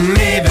Maybe